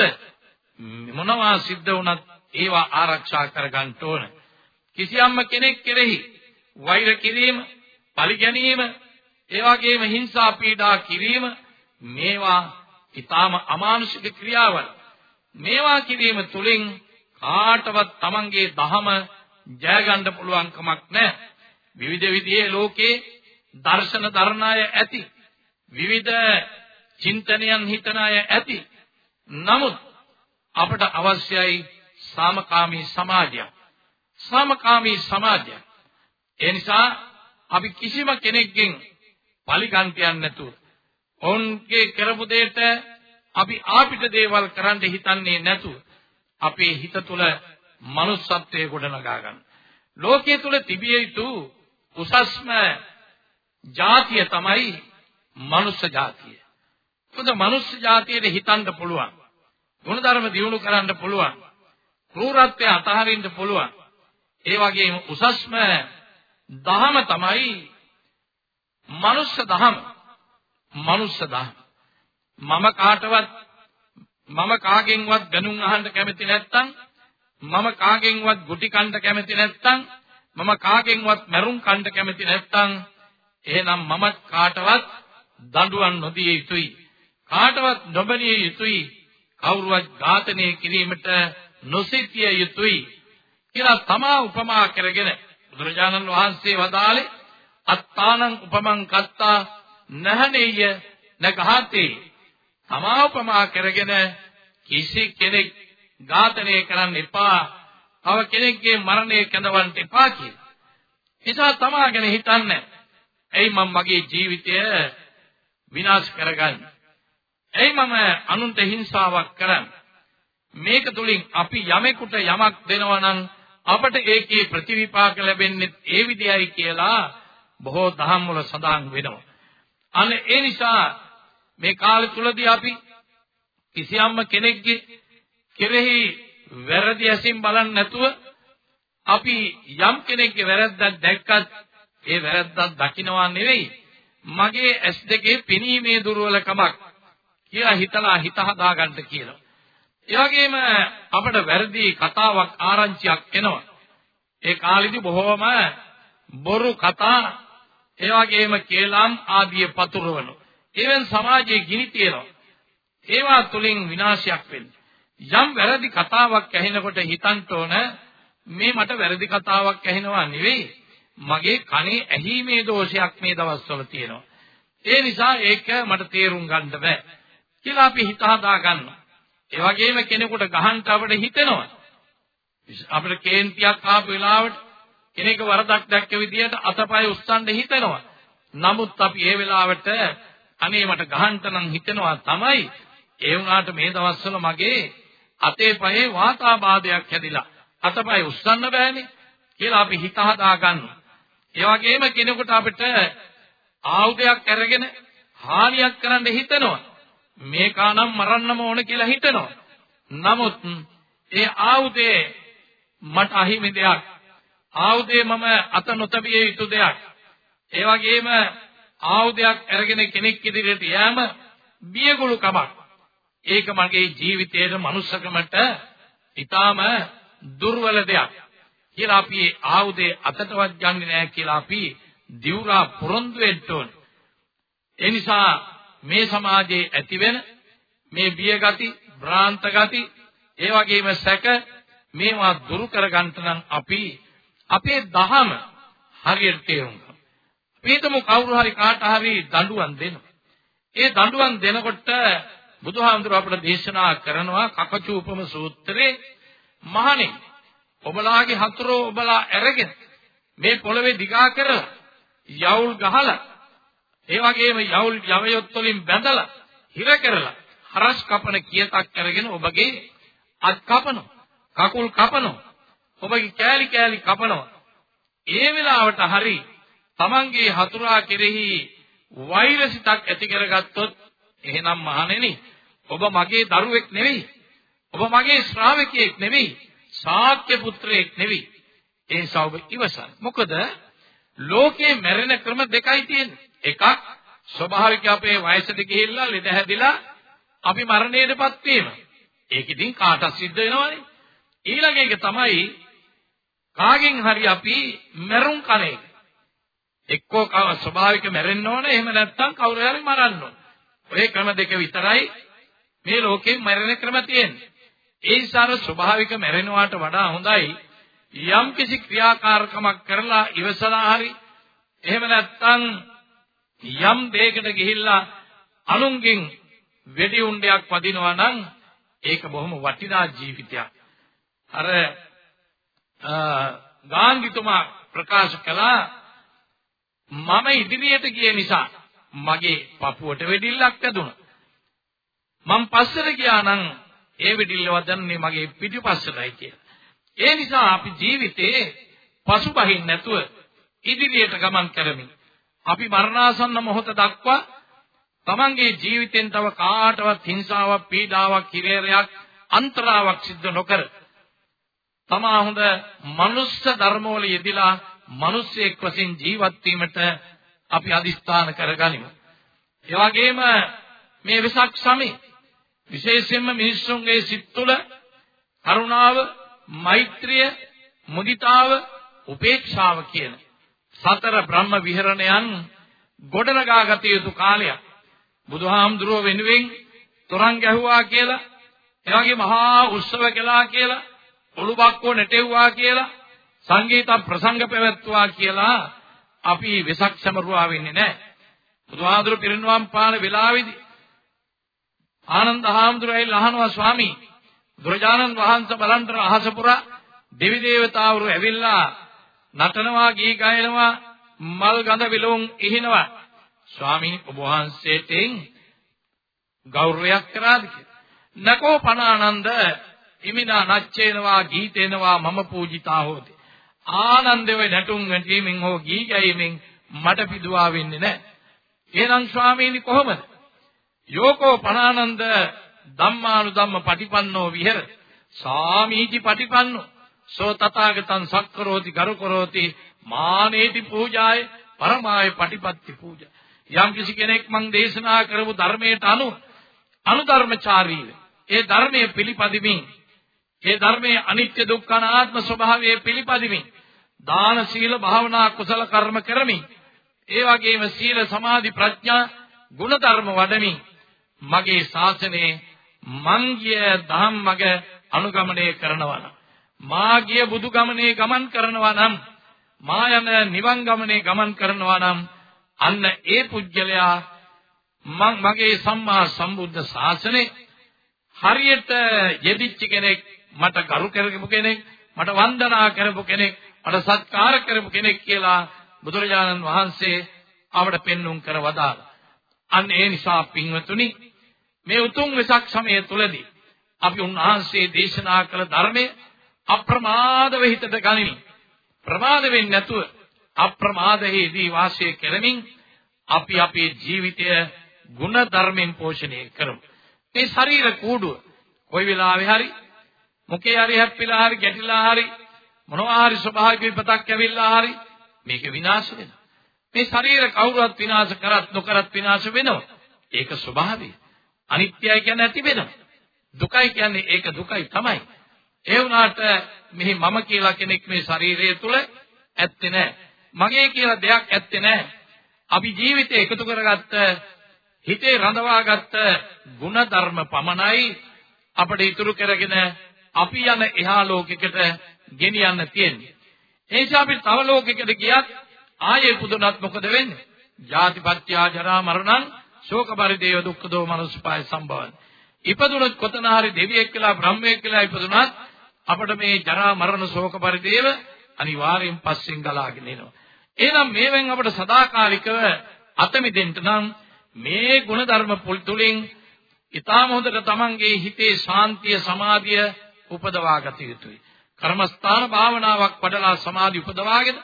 මොනවා සිද්ධ වුණත් ඒවා ආරක්ෂා කරගන්න ඕන. කිසියම්ම කෙනෙක් කෙරෙහි වෛර කිරීම, පරිගැනීම, ඒ වගේම හිංසා පීඩා කිරීම, මේවා ඊටාම අමානුෂික ක්‍රියාවල්. මේවා කිරීම තුළින් කාටවත් Tamanගේ දහම ජය ගන්න පුළුවන් කමක් නැහැ. විවිධ විදිහේ ලෝකේ දර්ශන දරණය ඇති. විවිධ චින්තනයන් හිතන අය ඇති. නමුත් අපට අවශ්‍යයි සාමකාමී සමාජයක්. සාමකාමී සමාජයක්. ඒ නිසා අපි කිසිම කෙනෙක්ගෙන් පරිගන්තියක් නැතුව ඔවුන්ගේ කරපු දෙයට අපි ආපිට දේවල් කරන්න හිතන්නේ නැතුව අපේ හිත තුළ manussත්වයේ ගොඩනගා ගන්න. ලෝකයේ තුල තිබිය යුතු උසස්ම ජාතිය තමයි මනුස්ස ජාතිය. මොකද මනුස්ස ජාතියේ හිතන්න පුළුවන්. ගුණධර්ම දියුණු කරන්න පුළුවන්. ක්‍රූරත්වය අතහරින්න පුළුවන්. ඒ වගේම උසස්ම දහම තමයි මනුස්ස දහම. මනුස්ස දහම. මම කාටවත් මම කාගෙන්වත් ගනුන් අහන්න කැමති නැත්නම් මම කාගෙන්වත් ගුටි කන්න කැමති නැත්නම් මම කාගෙන්වත් මරුන් කන්න කැමති නැත්නම් එහෙනම් මම කාටවත් දඬුවම් නොදිය යුතුයි කාටවත් නොබලිය යුතුයි කවුරුවත් ඝාතනය කිරීමට නොසිතිය යුතුයි කියලා තමා උපමා කරගෙන බුදුරජාණන් වහන්සේ වදාළේ අත්තානං උපමං කත්තා නහනේය නඝාතේ තමා උපමා කරගෙන කිසි කෙනෙක් ඝාතනය කරන්න එපා. තව කෙනෙක්ගේ මරණය කැඳවන්න එපා කියලා. නිසා තමා ගැන හිතන්නේ. එයි මම මගේ ජීවිතය විනාශ කරගන්නේ. එයි මම අනුන්ට හිංසාවක් කරන්නේ. මේක තුලින් අපි යමෙකුට යමක් දෙනවා නම් අපට ඒකේ ප්‍රතිවිපාක ලැබෙන්නේ ඒ විදියයි කියලා බොහෝ දහම් වල සඳහන් වෙනවා. අන්න ඒ නිසා මේ කාලය තුලදී අපි කිසියම්ම කෙනෙක්ගේ කෙරෙහි වැරදි ඇසින් බලන්නේ නැතුව අපි යම් කෙනෙක්ගේ වැරද්දක් දැක්කත් ඒ වැරද්දක් දකින්නවා නෙවෙයි මගේ ඇස් දෙකේ පෙනීමේ දුර්වලකමක් කියලා හිතලා හිත හදාගන්න කියලා. ඒ වගේම අපිට වැරදි කතාවක් ආරංචියක් එනවා. ඒ කාලෙදි බොහෝම බොරු කතා ඒ වගේම කේලම් ආදී පතුරවන. ඒවෙන් සමාජයේ ගිනි තියනවා. ඒවා තුලින් විනාශයක් වෙන්නේ. යම් වැරදි කතාවක් ඇහෙනකොට හිතන්න ඕන මේ මට වැරදි කතාවක් ඇහෙනවා නෙවෙයි මගේ කනේ ඇහිීමේ දෝෂයක් මේ දවස්වල තියෙනවා. ඒ නිසා ඒක මට තේරුම් ගන්න බෑ කියලා අපි හිත හදා ගන්නවා. ඒ වගේම කෙනෙකුට ගහන්න අපිට හිතෙනවා. අපිට කේන්තියක් ආපු වෙලාවට කෙනෙක් වරදක් දැක්ක විදියට අතපය උස්සන්න හිතෙනවා. නමුත් අපි ඒ වෙලාවට අනේ මට ගහන්න නම් හිතෙනවා තමයි. ඒ වුණාට මේ දවස්වල මගේ අතේ පහේ වාතාබාධයක් හැදිලා අතපය උස්සන්න බෑනේ කියලා අපි හිත හදා ගන්නවා. ඒ වගේම කෙනෙකුට අපිට ආයුධයක් අරගෙන හානියක් කරන්න හිතෙනවා. මේකානම් මරන්නම ඕන කියලා හිතනවා. නමුත් ඒ ආයුධේ මට අහිමි දෙයක්. ආයුධේ මම අත නොතබිය යුතු දෙයක්. ඒ වගේම ආයුධයක් අරගෙන කෙනෙක් ඉදිරියට යෑම බියගුළු කමක්. ඒක මගේ ජීවිතයේ මනුස්සකමට ඊටාම දුර්වල දෙයක් කියලා අපි ආයුධේ අතටවත් ගන්නෙ නෑ කියලා අපි දිවුරා පොරොන්දු වෙන්න ඕනේ. ඒ නිසා මේ සමාජයේ ඇතිවෙන මේ බිය ගති, භ්‍රාන්ත ගති, ඒ වගේම සැක මේවා දුරු කරගන්න නම් අපි අපේ දහම හරියට තේරුම් ගන්න. පිටම කවුරු හරි කාට හරි දඬුවම් දෙනවා. ඒ දඬුවම් දෙනකොට බුදුහාමුදුරුව අපට දේශනා කරනවා කකචූපම සූත්‍රයේ මහණේ ඔබලාගේ හතරෝ ඔබලා අරගෙන මේ පොළවේ දිගා කරලා යවුල් ගහලා ඒ වගේම යවුල් යවයොත් වලින් බැඳලා හිර කරලා හරස් කපන කියතක් අරගෙන ඔබගේ අත් කපනවා කකුල් කපනවා ඔබගේ කෑලි කෑලි කපනවා ඒ වෙලාවට හරි තමන්ගේ හතුරා කෙරෙහි වෛරසිතක් ඇති කරගත්තොත් එහෙනම් මහණෙනි ඔබ මගේ දරුවෙක් නෙවෙයි. ඔබ මගේ ශ්‍රාවකයෙක් නෙවෙයි. ශාක්‍ය පුත්‍රයෙක් නෙවෙයි. ඒ නිසා ඔබ ඉවසන්න. මොකද ලෝකේ මැරෙන ක්‍රම දෙකයි තියෙන්නේ. එකක් ස්වභාවික අපේ වයසට ගිහිල්ලා ලෙඩ හැදිලා අපි මරණයටපත් වීම. ඒක ඉතින් කාටත් සිද්ධ වෙනවනේ. ඊළඟ එක තමයි කාගෙන් හරි අපි මැරුම් කන එක. එක්කෝ ස්වභාවික මැරෙන්න ඕන එහෙම නැත්නම් කවුරු හරි මරන්න ඕන. ඔය ක්‍රම දෙක විතරයි මේ ලෝකේ මැරෙන ක්‍රම තියෙන්නේ. ඒ නිසා ස්වභාවික මැරෙනවාට වඩා හොඳයි යම් කිසි ක්‍රියාකාරකමක් කරලා ඉවසලා හරි එහෙම නැත්නම් යම් දෙයකට ගිහිල්ලා අනුන්ගෙන් වෙඩි උණ්ඩයක් වදිනවා නම් ඒක බොහොම වටිනා ජීවිතයක්. අර ගාන්ධිතුමා ප්‍රකාශ කළා මම ඉදිරියට ගිය නිසා මගේ පපුවට වෙඩිල්ලක් ඇදුණා. මම පස්සට ගියා නම් ඒ වෙඩිල්ල වදන්නේ මගේ පිටිපස්සටයි කියලා. ඒ නිසා අපි ජීවිතේ පසුබහින් නැතුව ඉදිරියට ගමන් කරමින් අපි මරණාසන්න මොහොත දක්වා තමන්ගේ ජීවිතෙන් තව කාටවත් හිංසාවක් පීඩාවක් කිරේරයක් අන්තරාවක් සිද්ධ නොකර තමා හොඳ මනුස්ස ධර්මවල යෙදিলা මිනිස්සෙක් වශයෙන් ජීවත් වීමට අපි අදිස්ථාන කරගනිමු. ඒ වගේම මේ වෙසක් සමේ විශේෂයෙන්ම මිනිස්සුන්ගේ සිත් තුළ කරුණාව, මෛත්‍රිය, මුදිතාව, උපේක්ෂාව කියන සතර බ්‍රහ්ම විහරණයන් ගොඩනගා ගත යුතු කාලයක්. බුදුහාමුදුරුව වෙනුවෙන් තරංග ගැහුවා කියලා, එවැගේ මහා උත්සව කළා කියලා, ඔළුබක්කෝ නැටෙව්වා කියලා, සංගීත ප්‍රසංග පැවැත්වුවා කියලා අපි වෙසක් සමරුවා වෙන්නේ නැහැ. බුදුහාමුදුරුව පිරිනුවම් පාන වෙලාවේදී ආනන්ද හාමුදුරුවෝ අහනවා ස්වාමී බුදුරජාණන් වහන්සේ බලන්ට අහස පුරා දෙවි දේවතාවරු ඇවිල්ලා නටනවා ගී ගයනවා මල් ගඳ විලවුන් ඉහිනවා. ස්වාමීන් වහන්සේට ගෞරවයක් කරාද කියලා. නකෝ පනානන්ද ඉමිනා නච්චේනවා ගීතේනවා මම පූජිතා හොති. ආනන්දේ වේ නැටුම් ගැනීමෙන් හෝ ගී ගැයීමෙන් මට පිදුවා වෙන්නේ නැහැ. එහෙනම් ස්වාමීනි කොහොමද? යෝකෝ පනානන්ද ධම්මානුධම්ම පටිපන්නෝ විහෙර සාමීචි පටිපන්නෝ. සෝ තථාගතං සක්කරෝති ගරුකරෝති මානේති පූජාය පරමාය පටිපත්ති පූජා. යම් කිසි කෙනෙක් මං දේශනා කරපු ධර්මයට අනුව අනුධර්මචාරීව ඒ ධර්මයේ පිළිපදිමින් ඒ ධර්මයේ අනිත්‍ය දුක්ඛ අනාත්ම ස්වභාවය පිළිපදිමින් දාන සීල භාවනා කුසල කර්ම කරමින් ඒ වගේම සීල සමාධි ප්‍රඥා ගුණ ධර්ම වඩමින් මගේ ශාසනයේ මංගිය ධම්මග අනුගමනය කරනවා. නම් මාගිය බුදු ගමනේ ගමන් කරනවා නම් මා යන නිවන් ගමනේ ගමන් කරනවා නම් අන්න ඒ පුජ්‍යලයා මගේ සම්මා සම්බුද්ධ ශාසනේ හරියට යෙදිච්ච කෙනෙක් මට ගරු කරපු කෙනෙක් මට වන්දනා කරපු කෙනෙක් මට සත්කාර කරපු කෙනෙක් කියලා බුදුරජාණන් වහන්සේ අපට පෙන්눔 කරවදාලා අන්න ඒ නිසා පින්වතුනි මේ උතුම් වෙසක් සමය තුලදී අපි උන්වහන්සේ දේශනා කළ ධර්මයේ අප්‍රමාදව හිතට ගනිමින් ප්‍රමාද වෙන්නේ නැතුව අප්‍රමාදයේදී වාසය කරමින් අපි අපේ ජීවිතය ගුණ ධර්මෙන් පෝෂණය කරමු. මේ ශරීර කූඩුව කොයි වෙලාවෙ හරි මොකේ හරි හැප්පිලා හරි ගැටිලා හරි මොනවා හරි ස්වභාවික විපතක් ඇවිල්ලා හරි මේක විනාශ වෙනවා. මේ ශරීර කවුරුත් විනාශ කරත් නොකරත් විනාශ වෙනවා. ඒක ස්වභාවය. අනිත්‍යයි කියන්නේ ඇති වෙනවා. දුකයි කියන්නේ ඒක දුකයි තමයි. ඒ වුණාට මෙහි මම කියලා කෙනෙක් මේ ශරීරය තුල ඇත්තේ නැහැ. මගේ කියලා දෙයක් ඇත්තේ නැහැ. අපි ජීවිතේ එකතු කරගත්ත හිතේ රඳවාගත්ත ගුණ ධර්ම පමණයි අපිට ඉතුරු කරගෙන අපි යන එහා ලෝකයකට ගෙනියන්න තියෙන්නේ. ඒ නිසා අපි තව ලෝකයකට ගියත් ආයේ පුදුනත් මොකද වෙන්නේ? ජාතිපත්‍ය ජරා මරණං ශෝක පරිදේව දුක්ඛ දෝ මනසපාය සම්භවන. ඉපදුනොත් කොතන හරි දෙවියෙක් කියලා බ්‍රහ්මයෙක් කියලා ඉපදුනත් අපිට මේ ජරා මරණ ශෝක පරිදේව අනිවාර්යෙන් පස්සෙන් ගලාගෙන එනවා. එහෙනම් මේවෙන් අපිට සදාකාලිකව අත මිදෙන්න නම් මේ ගුණධර්ම තුලින් ඊටාම හොඳට තමන්ගේ හිතේ ශාන්තිය සමාධිය උපදවා ගත යුතුයි. කර්මස්ථාන භාවනාවක් වඩලා සමාධි උපදවාගෙන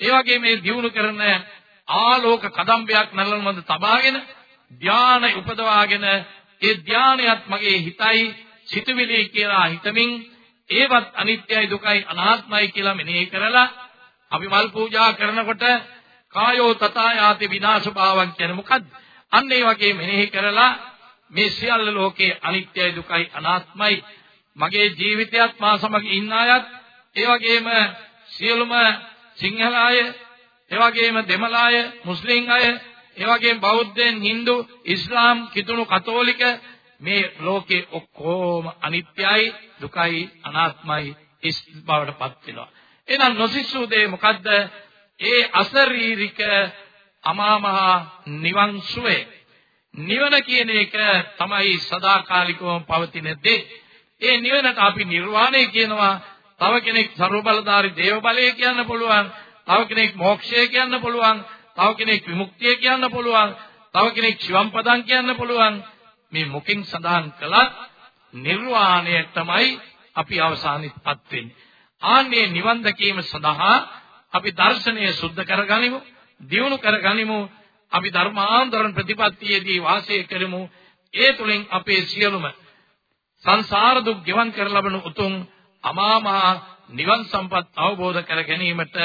ඒ වගේ මේ දියුණු කරන ආලෝක කදම්බයක් නලනමද තබාගෙන ධානය උපදවාගෙන ඒ ධානයත් මගේ හිතයි සිතුවිලි කියලා හිතමින් ඒවත් අනිත්‍යයි දුකයි අනාත්මයි කියලා මෙනෙහි කරලා අපි මල් පූජා කරනකොට කායෝ තථායාති විනාශ භාවං කියන්නේ මොකද්ද? අන්න ඒ වගේ මෙනෙහි කරලා මේ සියල්ල ලෝකේ අනිත්‍යයි දුකයි අනාත්මයි මගේ ජීවිතයත් මා සමග ඉන්න අයත් ඒ වගේම සියලුම සිංහල අය ඒ වගේම දෙමළ අය මුස්ලිම් අය ඒ වගේම බෞද්ධයන්, Hindu, ඉස්ලාම්, කිතුණු කතෝලික මේ ලෝකේ ඔක්කොම අනිත්‍යයි, දුකයි, අනාත්මයි ඉස් බවටපත් වෙනවා. එහෙනම් නොසිස්සු දේ මොකද්ද? ඒ අශරීරික අමා මහ නිවන් සුවේ නිවන කියන එක තමයි සදාකාලිකවම පවතින දේ. ඒ නිවනට අපි නිර්වාණය කියනවා. තව කෙනෙක් ਸਰව බලධාරී දේව බලය කියන්න පුළුවන්. තව කෙනෙක් මෝක්ෂය කියන්න පුළුවන්. තව කෙනෙක් විමුක්තිය කියන්න පුළුවන්. තව කෙනෙක් ශිවම් පදං කියන්න පුළුවන්. මේ මුකින් සඳහන් කළත් නිර්වාණය තමයි අපි අවසානෙත්පත් වෙන්නේ. ආන්නේ නිවන් දැකීම සඳහා අපි දර්ශනය සුද්ධ කරගනිමු, දියුණු කරගනිමු. අපි ධර්මාන්තරණ ප්‍රතිපත්තියේදී වාසය කරමු. ඒ තුලින් අපේ සියලුම සංසාර දුක් ගෙවන් කර ලබන උතුම් අමා මහ නිවන් සම්පත් අවබෝධ කර ගැනීමට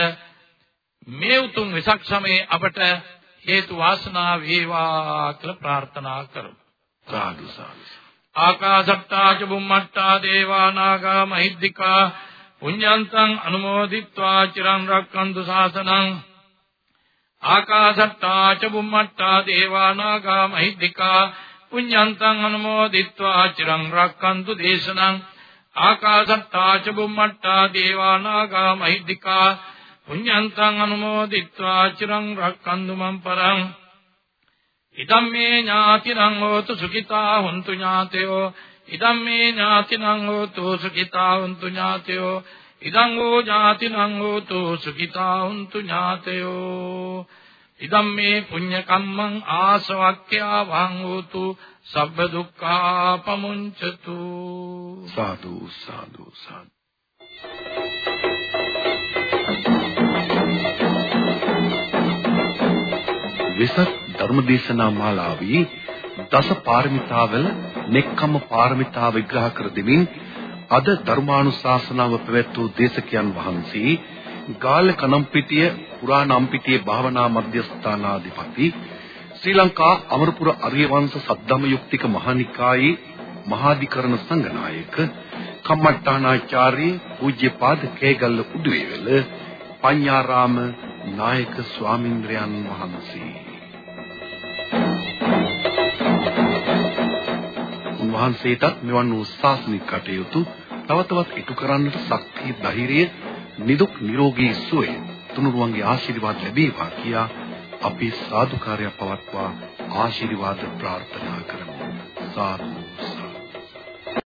මේ උතුම් වෙසක් සමයේ අපට හේතු වාසනා වේවා කියලා ප්‍රාර්ථනා කරමු. සාදු සාදු. ආකාශත්තා ච බුම්මත්තා දේවා නාග මහිද්దికා පුඤ්ඤන්තං අනුමෝදිත්වා චිරන් රක්කන්තු සාසනං. ආකාශත්තා ච බුම්මත්තා දේවා නාග මහිද්దికා පුඤ්ඤන්තං අනුමෝදිත්වා චිරන් රක්කන්තු දේශනං. ආකාශත්තා ච බුම්මත්තා දේවා නාග මහිද්దికා පුඤ්ඤන්තං අනුමෝදිත්වා චිරන් රක්කන්තු මම් පරං. ඉදම්මේ ඥාතිනං හෝතු සුඛිතා හුන්තු ඥාතයෝ. ඉදම්මේ ඥාතිනං හෝතු සුඛිතා හුන්තු ඥාතයෝ. ඉදං හෝ ඥාතිනං හෝතු සුඛිතා හුන්තු ඥාතයෝ. ඉදම්මේ පුඤ්ඤ කම්මං ආසවක්ඛ්‍යා වං හෝතු සබ්බ දුක්ඛා පමුංචතු. සාදු සාදු සාදු. වෙසක් ධර්මදේශනා මාලාවේ දස පාරමිතාවල නෙක්ඛම්ම පාරමිතාව විග්‍රහ කර දෙමින් අද ධර්මානුශාසනාව පැවැත්වූ දේශකයන් වහන්සේ ගාල්ල කනම්පිටිය පුරාණම්පිටියේ භාවනා මධ්‍යස්ථානාධිපති ශ්‍රී ලංකා අමරපුර අරියවංශ සද්ධම යුක්තික මහානිකායේ මහාධිකරණ සංඝනායක කම්මට්ටානාචාර්ය පූජ්‍යපාද කේගල්ල උඩුවේවල පඤ්ඤාරාම නායක ස්වාමින්ද්‍රයන් වහන්සේ උන්වහන්සේටත් මෙවන් වූ ශාසනික කටයුතු තව තවත් ඉටු කරන්නට ශක්තිය ධෛර්යය නිදුක් නිරෝගී සුවය තුනුරුවන්ගේ ආශිර්වාද ලැබේවා කියා අපි සාදුකාරය පවත්වා ආශිර්වාද ප්‍රාර්ථනා කරමු. සාදු.